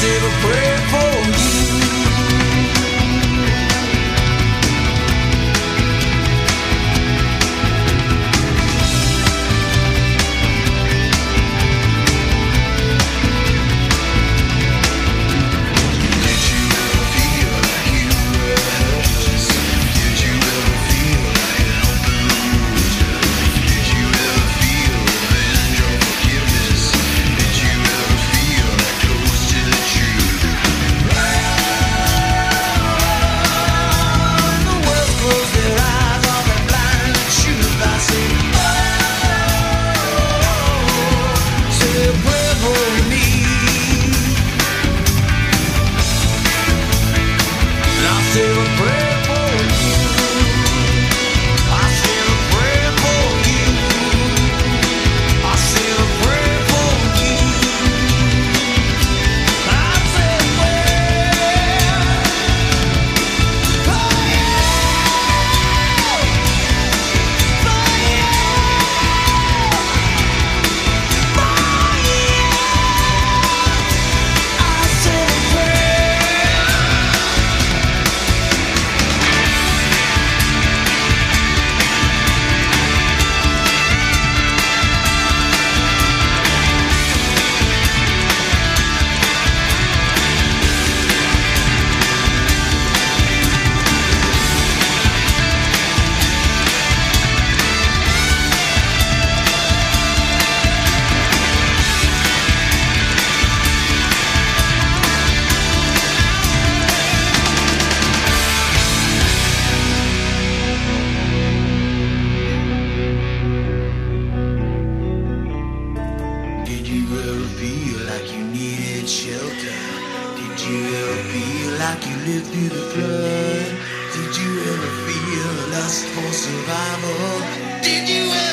receive a prayer. through the flood? Did you ever feel a lust for survival? Did you ever?